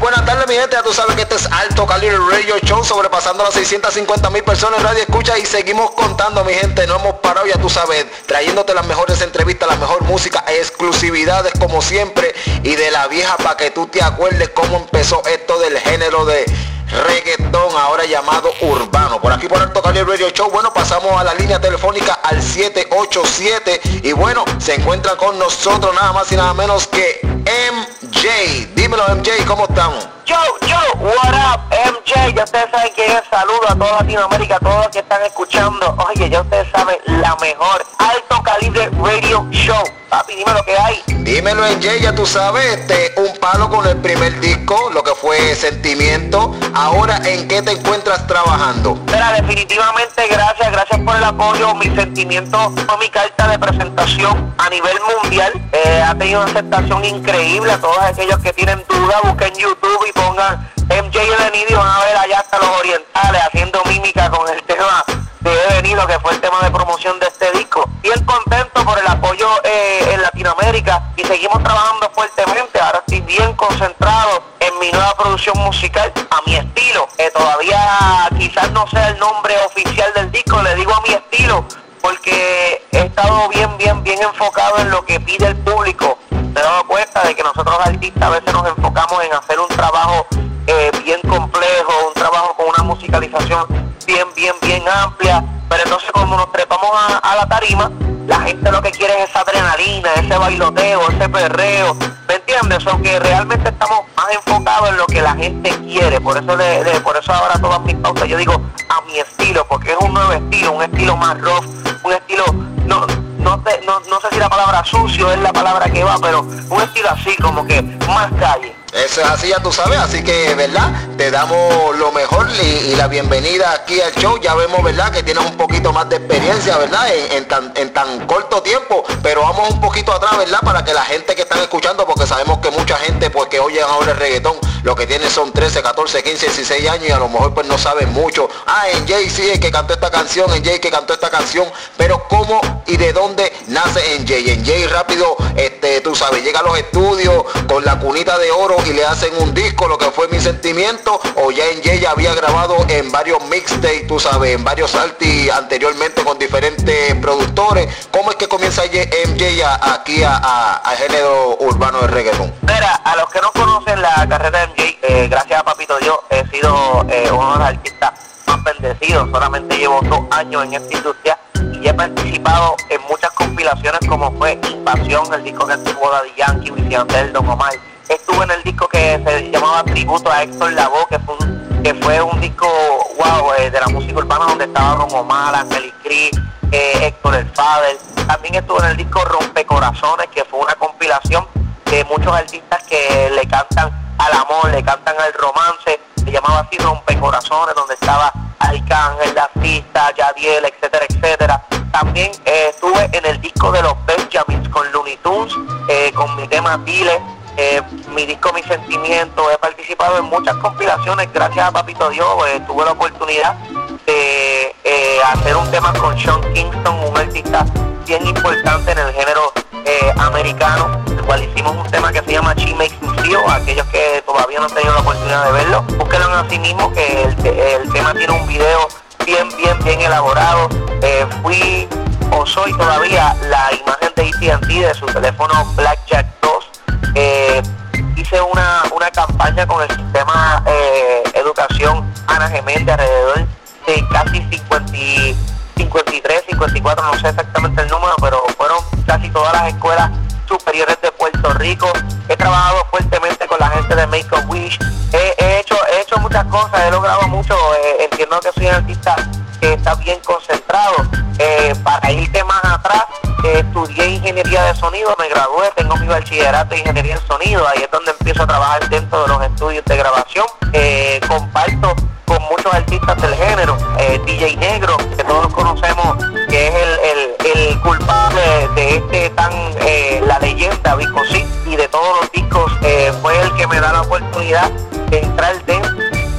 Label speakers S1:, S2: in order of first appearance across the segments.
S1: buenas tardes mi gente, ya tú sabes que este es Alto Calibre Radio Show sobrepasando las 650 mil personas en radio escucha y seguimos contando mi gente, no hemos parado ya tú sabes, trayéndote las mejores entrevistas, la mejor música, exclusividades como siempre y de la vieja para que tú te acuerdes cómo empezó esto del género de reggaetón, ahora llamado urbano. Por aquí por Alto Calibre Radio Show, bueno, pasamos a la línea telefónica al 787 y bueno, se encuentra con nosotros nada más y nada menos que MJ. Dímelo MJ, ¿cómo estamos?
S2: Yo, yo, what up, MJ, ya ustedes saben que es saludo a toda Latinoamérica, a todos los que están escuchando. Oye, ya ustedes saben, la mejor alto calibre radio show. Papi, dime lo que hay.
S1: Dímelo MJ, ya tú sabes, este, un palo con el primer disco, lo que fue Sentimiento. Ahora, ¿en qué te encuentras trabajando?
S2: Mira, definitivamente gracias, gracias por el apoyo. Mi sentimiento fue mi carta de presentación a nivel mundial. Eh, ha tenido una aceptación increíble a todos aquellos que tienen duda, busquen YouTube y pongan MJ Evenido, van a ver allá hasta los orientales haciendo mímica con el tema de Evenido, que fue el tema de promoción de este disco. Bien contento por el apoyo eh, en Latinoamérica y seguimos trabajando fuertemente. Ahora estoy bien concentrado en mi nueva producción musical a mi estilo. Eh, todavía quizás no sea el nombre oficial del disco, le digo a mi estilo porque he estado bien, bien, bien enfocado en lo que pide el público. Que nosotros artistas a veces nos enfocamos en hacer un trabajo eh, bien complejo, un trabajo con una musicalización bien, bien, bien amplia, pero entonces cuando nos trepamos a, la tarima, la gente lo que quiere es esa adrenalina, ese bailoteo, ese perreo, ¿me entiendes? O que realmente estamos más enfocados en lo que la gente quiere, por eso le- por eso ahora todas mis pautas yo digo a mi estilo, porque es un nuevo estilo, un estilo más rough, un estilo, no, no, no, no sé si la palabra sucio es la palabra que va, pero un estilo así como que más calle.
S1: Eso es así, ya tú sabes, así que, ¿verdad? Te damos lo mejor y, la bienvenida aquí al show. Ya vemos, ¿verdad? Que tienes un poquito más de experiencia, ¿verdad? En, en tan, en tan corto tiempo, pero vamos un poquito atrás, ¿verdad? Para que la gente que están escuchando, porque sabemos que mucha gente, pues que oyen ahora el reggaetón, lo que tiene son 13, 14, 15, 16 años y a lo mejor pues no saben mucho. Ah, en Jay sí, el que cantó esta canción, en Jay que cantó esta canción, pero ¿cómo y de dónde nace en Jay? En Jay rápido, este, tú sabes, llega a los estudios con la cunita de oro y le hacen un disco, lo que fue mi sentimiento, o ya en había grabado en varios mixtapes, tú sabes, en varios artis anteriormente con diferentes productores. ¿Cómo es que comienza MJ a- aquí a- género urbano de reggaetón?
S2: Mira, a los que no conocen la carrera de MJ, eh, gracias a Papito Dios, he sido eh, uno de los artistas más bendecidos. Solamente llevo dos años en esta industria y he participado en muchas compilaciones como fue Invasión, el disco que tuvo Daddy Yankee, Yandel, Don Omar. Estuve en el disco que se llamaba Tributo a Héctor Lavoe, que fue un, que fue un disco, wow, eh, de la música urbana donde estaba Don Omar, Angel Cris, eh, Héctor El Fader. También estuve en el disco Rompecorazones, que fue una compilación de muchos artistas que le cantan al amor, le cantan al romance, se llamaba así Rompecorazones, donde estaba Arcángel, La Artista, Yadiel, etcétera, etcétera. También eh, estuve en el disco de los Benjamins con Looney Tunes, con mi tema Dile, eh, mi disco Mi Sentimiento, he participado en muchas compilaciones, gracias a Papito Dios, eh, tuve la oportunidad de eh, hacer un tema con Sean Kingston, un artista bien importante en el género eh, americano, el cual hicimos un tema que se llama She Makes Me Feel, aquellos que todavía no han tenido la oportunidad de verlo, búsquenlo en sí mismo, que el, tema tiene un video bien, bien, bien elaborado. Fui o soy todavía la imagen de AT&T de su teléfono Blackjack 2. Eh, hice una, una campaña con el sistema eh, educación Ana Geméndez alrededor de casi 50, y- 53, 54, no sé exactamente el número, pero fueron casi todas las escuelas superiores de Puerto Rico. He trabajado fuertemente con la gente de Make a Wish. He, he hecho, he hecho muchas cosas, he logrado mucho. eh, entiendo que soy un artista que está bien concentrado. Para irte más estudié ingeniería de sonido, me gradué, tengo mi bachillerato de ingeniería en sonido, ahí es donde empiezo a trabajar dentro de los estudios de grabación. Eh, comparto con muchos artistas del género, eh, DJ Negro, que todos conocemos, que es el, el- el culpable de este tan, eh, la leyenda Vico sí, y de todos los discos, fue el que me da la oportunidad de entrar dentro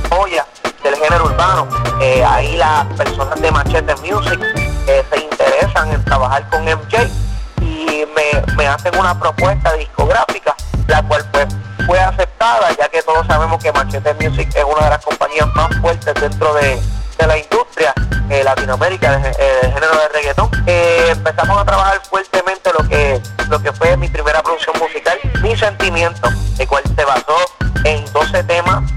S2: joya del género urbano. Ahí las personas de Machete Music en trabajar con MJ y me, me hacen una propuesta discográfica, la cual pues fue aceptada ya que todos sabemos que Machete Music es una de las compañías más fuertes dentro de, la industria eh, Latinoamérica del de género de reggaetón. empezamos a trabajar fuertemente lo que, lo que fue mi primera producción musical, Mi Sentimiento, el cual se basó en 12 temas.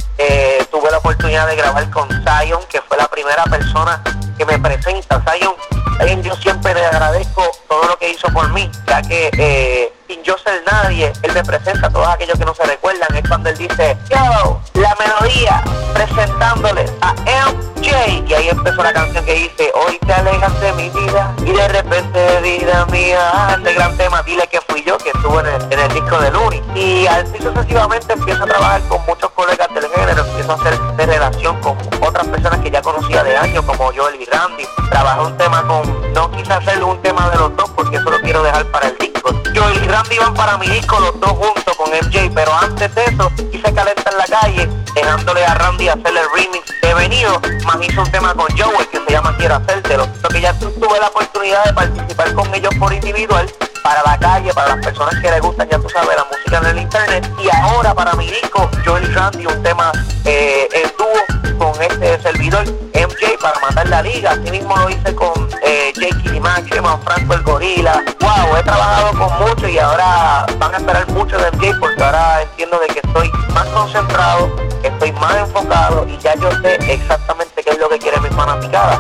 S2: tuve la oportunidad de grabar con Zion, que fue la primera persona que me presenta. Zion, Zion yo siempre le agradezco todo lo que hizo por mí, ya que eh, sin yo ser nadie, él me presenta a todos aquellos que no se recuerdan. Es cuando él dice, yo, la melodía, presentándole a MJ. Y ahí empezó la canción que dice, hoy te alejas de mi vida y de repente vida mía. Este gran tema, dile que fui yo, que estuvo en el, disco de Luni. Y así sucesivamente empiezo a trabajar con muchos colegas del género, empiezo a hacer de relación con ya conocía de años, como Joel y Randy. Trabajé un tema con, no quise hacer un tema de los dos porque eso lo quiero dejar para el disco. Joel y Randy iban para mi disco los dos juntos con MJ, pero antes de eso hice caleta en la calle, dejándole a Randy hacer el remix de Venido, más hizo un tema con Joel que se llama Quiero hacértelo. Lo que ya tuve la oportunidad de participar con ellos por individual para la calle, para las personas que les gustan, ya tú sabes, la música en el internet. Y ahora para mi disco, Joel Randy, un tema eh, en dúo con este servidor, MJ, para matar la liga. Así mismo lo hice con eh, Jake Max, Franco el Gorila. Wow, he trabajado con mucho y ahora van a esperar mucho de MJ porque ahora entiendo de que estoy más concentrado, estoy más enfocado y ya yo sé exactamente qué es lo que quiere mi fanaticada.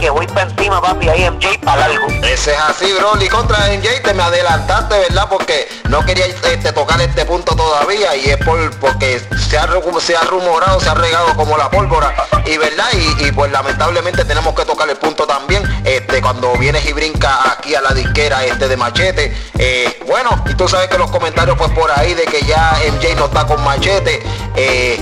S2: Que voy para encima, papi, ahí MJ para algo.
S1: Ese es así, bro. Y contra MJ te me adelantaste, ¿verdad? Porque no quería este, tocar este punto todavía y es por porque se ha, se ha rumorado, se ha regado como la pólvora. Y verdad, y, pues lamentablemente tenemos que tocar el punto también. Este, cuando vienes y brinca aquí a la disquera este de machete. Eh, bueno, y tú sabes que los comentarios pues por ahí de que ya MJ no está con machete. Eh,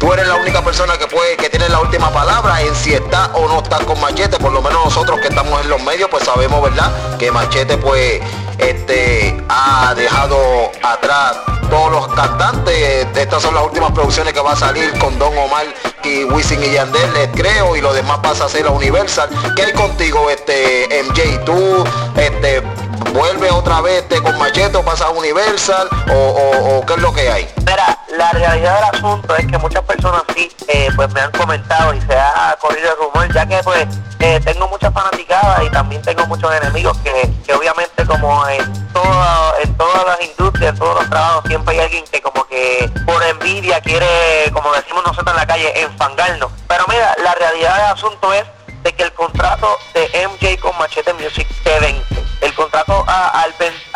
S1: tú eres la única persona que puede, que tiene la última palabra en si está o no está con Machete. Por lo menos nosotros que estamos en los medios, pues sabemos, ¿verdad? Que Machete pues este ha dejado atrás todos los cantantes. Estas son las últimas producciones que va a salir con Don Omar y Wisin y Yandel, les creo, y lo demás pasa a ser la Universal. ¿Qué hay contigo, este MJ? ¿Tú este, vuelve otra vez este, con Machete o pasa Universal? O, qué es lo que hay?
S2: Mira, la realidad del asunto es que muchas personas sí eh, pues me han comentado y se ha corrido el rumor, ya que pues eh, tengo muchas fanaticadas y también tengo muchos enemigos que, que obviamente como en, todo, en todas las industrias, en todos los trabajos, siempre hay alguien que como que por envidia quiere, como decimos nosotros en la calle, enfangarnos. Pero mira, la realidad del asunto es de que el contrato de MJ con Machete Music se vence.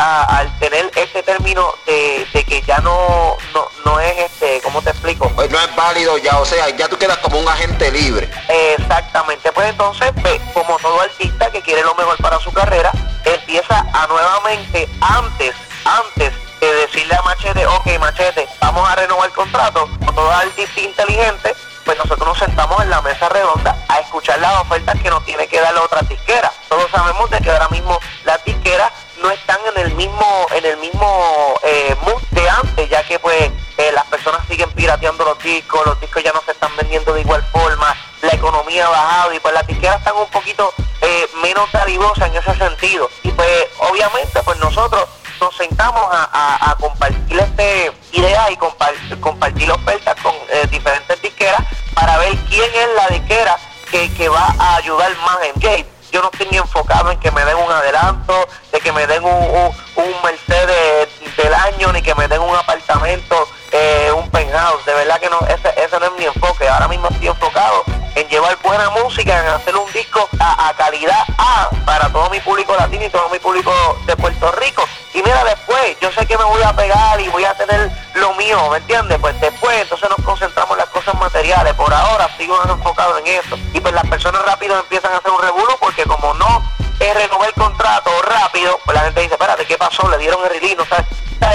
S2: Al, tener ese término de, que ya no, no, es este, ¿cómo te explico?
S1: Pues no es válido ya, o sea, ya tú quedas como un agente libre.
S2: Exactamente, pues entonces, pues, como todo artista que quiere lo mejor para su carrera, empieza a nuevamente, antes, antes de decirle a Machete, ok Machete, vamos a renovar el contrato, con todo artista inteligente, pues nosotros nos sentamos en la mesa redonda a escuchar las ofertas que nos tiene que dar la otra disquera. Todos sabemos de que ahora mismo las disqueras no están en el mismo, en el mismo eh, mood de antes, ya que pues eh, las personas siguen pirateando los discos, los discos ya no se están vendiendo de igual forma, la economía ha bajado y pues las disqueras están un poquito eh, menos daribosas en ese sentido. Y pues obviamente pues nosotros nos sentamos a, compartir este idea y compartir, compartir ofertas con eh, diferentes disqueras para ver quién es la disquera que, va a ayudar más en Gate. Ahora mismo estoy enfocado en llevar buena música, en hacer un disco a, calidad A para todo mi público latino y todo mi público de Puerto Rico. Y mira, después, yo sé que me voy a pegar y voy a tener lo mío, ¿me entiendes? Pues después, entonces nos concentramos en las cosas materiales. Por ahora sigo enfocado en eso. Y pues las personas rápido empiezan a hacer un revuelo porque como no renovar el contrato rápido, pues la gente dice, espérate, ¿qué pasó? Le dieron el rilino, ¿sabes?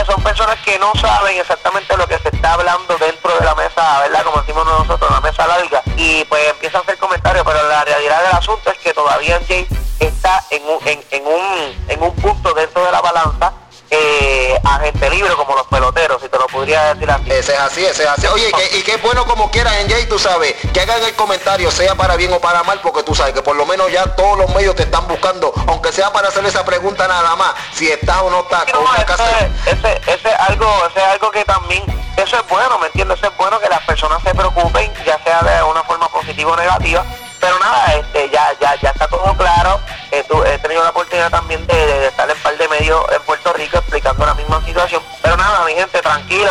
S2: Son personas que no saben exactamente lo que se está hablando dentro de la mesa, ¿verdad? Como decimos nosotros, la mesa larga. Y pues empiezan a hacer comentarios, pero la realidad del asunto es que todavía Jay está en un, en, un, en un punto dentro de la balanza eh, agente libre como los peloteros, podría decir así.
S1: Ese es así, ese es así. Oye, y que es bueno como quieras en Jay, tú sabes, que hagan el comentario, sea para bien o para mal, porque tú sabes que por lo menos ya todos los medios te están buscando, aunque sea para hacer esa pregunta nada más, si estás o no estás
S2: con una casa. Ese, ese, algo, ese es algo que también, eso es bueno, ¿me entiendes? Eso es bueno que las personas se preocupen, ya sea de una forma positiva o negativa, pero nada, este, ya, ya, ya está todo claro. Eh, he tenido la oportunidad también de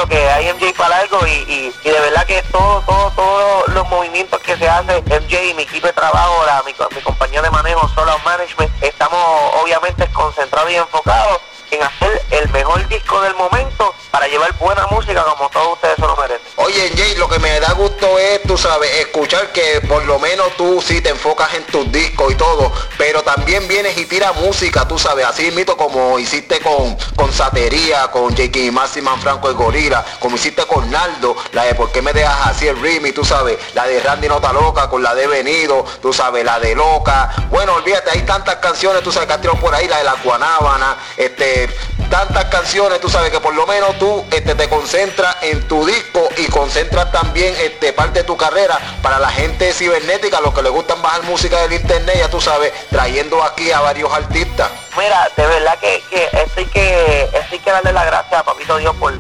S2: que hay MJ para algo y, y, de verdad que todo, todo, todos los movimientos que se hacen, MJ y mi equipo de trabajo, la, mi, mi compañía de manejo, Solar Management, estamos obviamente concentrados y enfocados en hacer el mejor disco del momento para llevar buena música como todos ustedes se lo merecen.
S1: Oye, Jay, lo que me da gusto es, tú sabes, escuchar que por lo menos tú sí te enfocas en tus discos y todo, pero también vienes y tiras música, tú sabes, así mito como hiciste con, con Satería, con J.K. Maximan Franco el Gorila, como hiciste con Naldo, la de por qué me dejas así el Rimi, tú sabes, la de Randy Nota Loca, con la de Venido, tú sabes, la de Loca. Bueno, olvídate, hay tantas canciones, tú sabes, que has tirado por ahí, la de la Guanábana, este, tantas canciones, tú sabes que por lo menos tú este, te concentras en tu disco y concentras también este, parte de tu carrera para la gente cibernética, los que les gustan bajar música del internet, ya tú sabes, trayendo aquí a varios artistas.
S2: Mira, de verdad que, que esto, hay que hay que darle la gracia a Papito Dios por,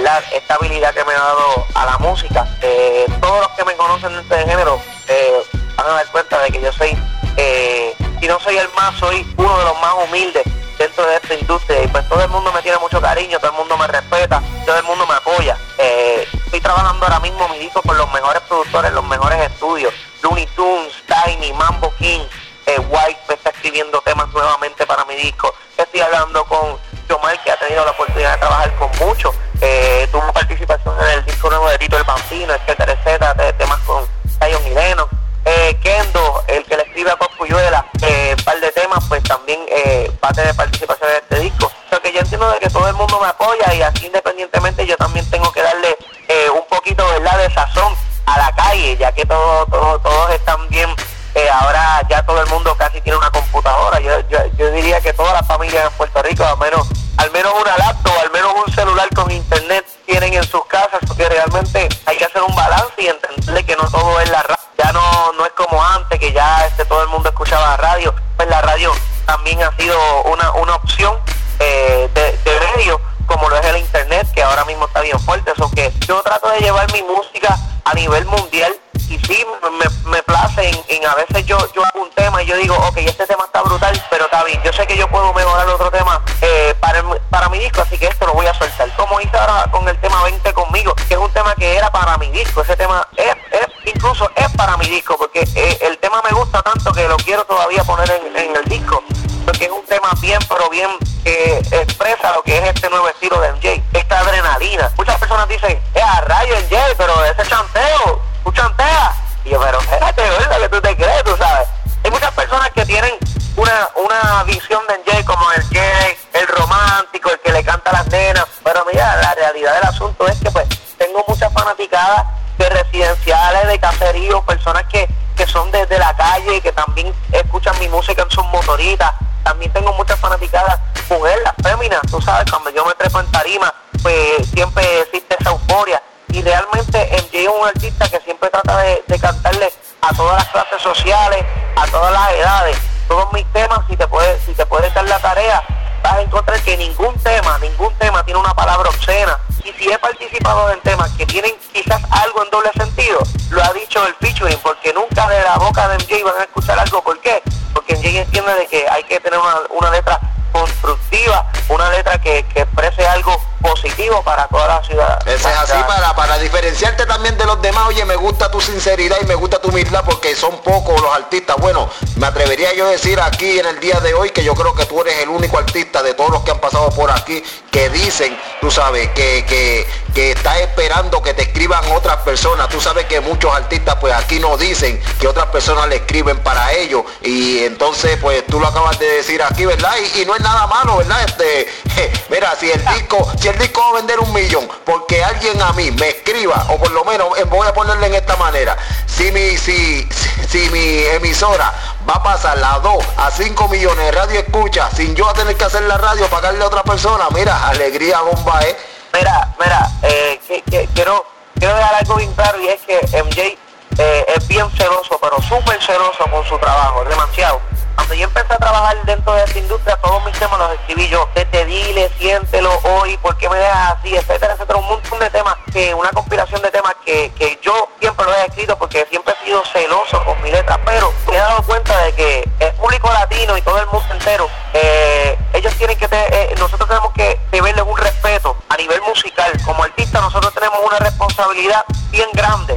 S2: la esta habilidad que me ha dado a la música. Eh, todos los que me conocen de este género eh, van a dar cuenta de que yo soy, eh, si no soy el más, soy uno de los más humildes dentro de esta industria y pues todo el mundo me tiene mucho cariño, todo el mundo me respeta, todo el mundo me apoya. Eh, estoy trabajando ahora mismo mi disco con los mejores productores, los mejores estudios, Looney Tunes, Tiny, Mambo King, eh, White me está escribiendo temas nuevamente para mi disco. Estoy hablando con Jomar que ha tenido la oportunidad de trabajar con muchos. Eh, tuvo participación en el disco nuevo de Tito el Bambino, etcétera, etcétera, mundo me apoya y así independientemente yo también tengo que darle eh, un poquito ¿verdad? de sazón a la calle, ya que todo, todo, todos están bien eh, ahora ya todo el mundo quiero todavía poner en, el disco, porque es un tema bien, pero bien que expresa lo que es este nuevo estilo de MJ, esta adrenalina. Muchas personas dicen, es a rayo MJ, pero ese chanteo tú chanteas. Y yo, pero espérate, ¿verdad? Que tú te crees, tú sabes. Hay muchas personas que tienen una, una visión de Jay como el Jay, el romántico, el que le canta a las nenas. Pero mira, la realidad del asunto es que pues tengo muchas fanaticadas de residenciales, de caseríos, personas que, que son desde la calle, que también mi música en sus motoritas. También tengo muchas fanaticadas mujeres, las féminas, tú sabes, cuando yo me trepo en tarima, pues siempre existe esa euforia y realmente MJ es un artista que siempre trata de, cantarle a todas las clases sociales, a todas las edades. Todos mis temas, si te puedes, si te puedes dar la tarea, vas a encontrar que ningún tema, ningún tema tiene una palabra obscena. Y si he participado en temas que tienen quizás algo en doble sentido, lo ha dicho el featuring, porque nunca de la boca de MJ van a escuchar algo. ¿Por qué? Porque MJ entiende de que hay que tener una, una letra constructiva, una letra que, que, exprese algo positivo para toda la ciudad.
S1: Ese es así, para, para diferenciarte también de los demás, oye, me gusta tu sinceridad y me gusta tu humildad porque son pocos los artistas. Bueno, me atrevería yo a decir aquí en el día de hoy que yo creo que tú eres el único artista de todos los que han pasado por aquí que dicen, tú sabes, que, que, que está esperando que te escriban otras personas. Tú sabes que muchos artistas pues aquí no dicen que otras personas le escriben para ellos y entonces pues tú lo acabas de decir aquí, ¿verdad? Y, y no es nada malo, ¿verdad? Este, mira, si el disco, si el disco va a vender un millón, porque alguien a mí me escriba, o por lo menos eh, voy a ponerle en esta manera, si mi, si, si, mi emisora va a pasar la 2 a 5 millones de radio escucha, sin yo tener que hacer la radio, pagarle a otra persona, mira, alegría bomba, ¿eh?
S2: Mira, mira, eh, quiero, quiero dejar algo bien claro y es que MJ eh, es bien celoso, pero súper celoso con su trabajo, demasiado. Cuando yo empecé a trabajar dentro de esta industria, todos mis temas los escribí yo. Te dile, siéntelo hoy, ¿por qué me dejas así? Etcétera, etcétera. Un montón de temas, que una compilación de temas que, que yo siempre lo he escrito porque siempre he sido celoso con mi letra, pero me he dado cuenta de que el público latino y todo el mundo entero, eh, ellos tienen que tener, eh, nosotros tenemos que deberles un respeto a nivel musical. Como artista nosotros tenemos una responsabilidad bien grande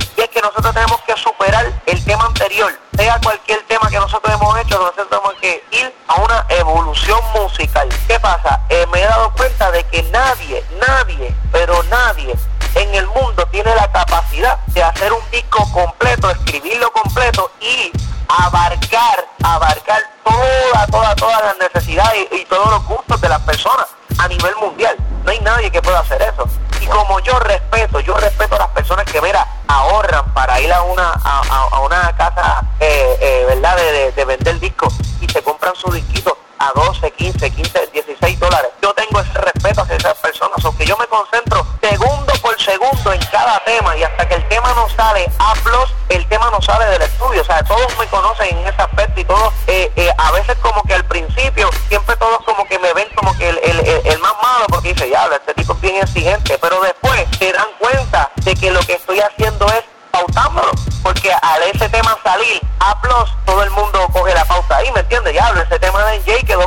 S2: nivel mundial. No hay nadie que pueda hacer eso. Y como yo respeto, yo respeto a las personas que, mira, ahorran para ir a una, a, una casa, eh, eh, ¿verdad?, de, de, vender discos y se compran su disquito a 12, 15, 15, 16 dólares. Yo tengo ese respeto hacia esas personas, aunque yo me concentro segundo por segundo en cada tema y hasta que el tema no sale a plus, el tema no sale del estudio. O sea, todos me conocen en ese aspecto y todos, eh, a veces como que al principio,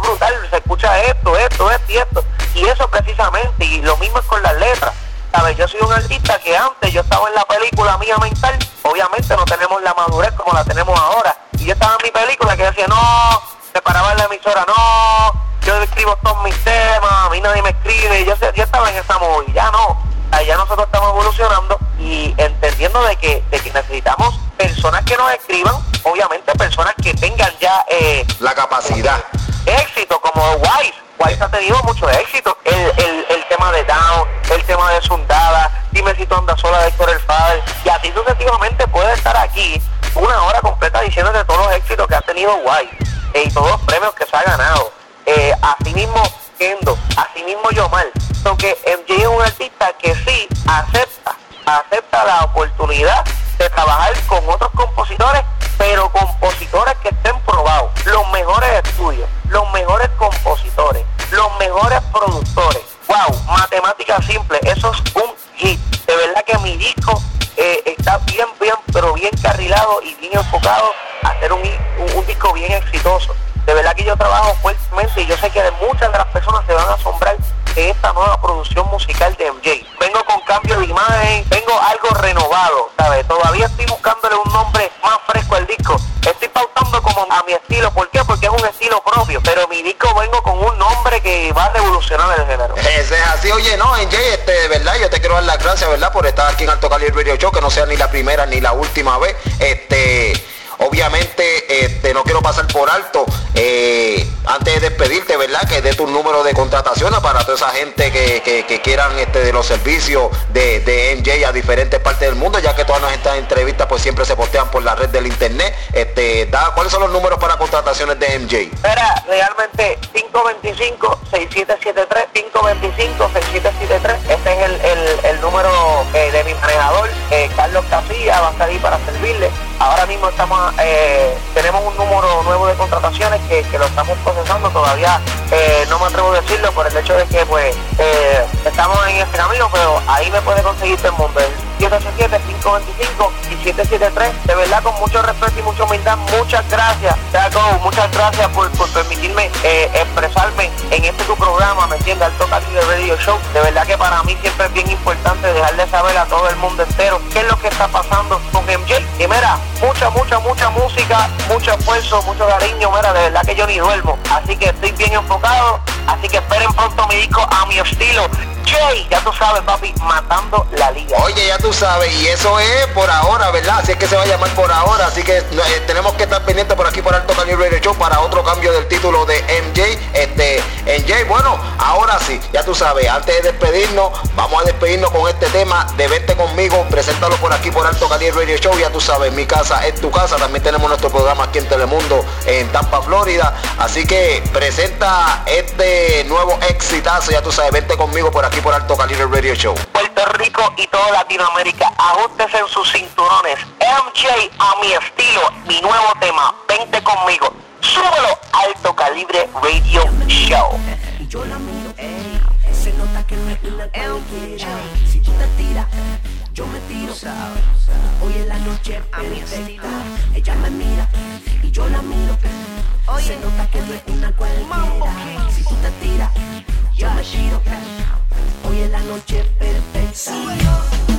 S2: brutal, se escucha esto, esto, esto y esto, y eso precisamente, y lo mismo es con las letras. ¿Sabes? Yo soy un artista que antes yo estaba en la película mía mental, obviamente no tenemos la madurez como la tenemos ahora, y yo estaba en mi película que decía, no, se paraba la emisora, no, yo escribo todos mis temas, a mí nadie me escribe, yo, yo estaba en esa movida, ya no, allá nosotros estamos evolucionando y entendiendo de que, de que necesitamos personas que nos escriban, obviamente personas que tengan ya
S1: eh, la capacidad.
S2: Éxito, como Wise. Wise ha tenido mucho éxito. El, el, tema de Down, el tema de Sundada, Dime si tú andas sola de Héctor el Padre. Y así sucesivamente puede estar aquí una hora completa diciéndote todos los éxitos que ha tenido Wise eh, y todos los premios que se ha ganado. Eh, así mismo Kendo, así mismo Yomar. que MJ es un artista que sí acepta acepta la oportunidad de trabajar con otros compositores, pero compositores que estén probados, los mejores estudios, los mejores compositores, los mejores productores. Wow, matemática simple, eso es un hit. De verdad que mi disco eh, está bien, bien, pero bien carrilado y bien enfocado a hacer un disco bien exitoso. De verdad que yo trabajo fuertemente y yo sé que muchas de las personas se van a asombrar de esta nueva producción musical de MJ. Vengo con cambio de imagen, vengo algo renovado, ¿sabes? Todavía estoy buscándole un nombre más fresco al disco. Estoy pautando como a mi estilo. ¿Por qué? Porque es un estilo propio. Pero mi disco vengo con un nombre que va a revolucionar el género.
S1: Ese es así, oye, no, MJ, este, de verdad, yo te quiero dar las gracias, ¿verdad? Por estar aquí en Alto Cali Radio Show, que no sea ni la primera ni la última vez. Este Obviamente, este, no quiero pasar por alto, eh, antes de despedirte, ¿verdad? Que dé tu número de contrataciones para toda esa gente que, quieran este, de los servicios de, de, MJ a diferentes partes del mundo, ya que todas estas entrevistas pues siempre se postean por la red del internet. Este, da, ¿Cuáles son los números para contrataciones de MJ?
S2: Espera, realmente 525-6773, 525-6773, este es el, número eh, de mi manejador, eh, Carlos Casilla, va a estar ahí para servirle. Ahora mismo estamos eh, tenemos un número nuevo de contrataciones que, lo estamos procesando, todavía eh, no me atrevo a decirlo por el hecho de que pues eh, estamos en este camino, pero ahí me puede conseguir todo el mundo. 787-525 y 773. De verdad, con mucho respeto y mucha humildad, muchas gracias, muchas gracias por, permitirme expresarme en este tu programa, ¿me entiendes? Alto de Radio Show. De verdad que para mí siempre es bien importante dejarle saber a todo el mundo entero qué es lo que está pasando con MJ. Y mira, mucha, mucha, mucha música, mucho esfuerzo, mucho cariño, mira, de verdad que yo ni duermo. Así que estoy bien enfocado, así que esperen pronto mi disco a mi estilo. Jay, ya tú sabes, papi, matando la
S1: tú sabes, y eso es por ahora, ¿verdad? Así es que se va a llamar por ahora, así que eh, tenemos que estar pendientes por aquí por Alto Cali Radio Show para otro cambio del título de MJ. Este, MJ, bueno, ahora sí, ya tú sabes, antes de despedirnos, vamos a despedirnos con este tema de Vente conmigo, preséntalo por aquí por Alto Cali Radio Show, ya tú sabes, mi casa es tu casa, también tenemos nuestro programa aquí en Telemundo en Tampa, Florida, así que presenta este nuevo exitazo, ya tú sabes, vente conmigo por aquí por Alto Calibre Radio Show.
S2: Puerto Rico y toda Latinoamérica, ajustese en sus cinturones. MJ a mi estilo, mi nuevo tema, vente conmigo. Súbelo, Alto Calibre Radio Show.
S3: Yo la miro, ey, se nota que no es una cualquiera. Si tú te tiras, yo me tiro. Hoy en la noche a mi estilo. Ella me mira y yo la miro. Se nota que no es una cualquiera. Si tú te tiras, yo me tiro. Hoy en la noche perfecta.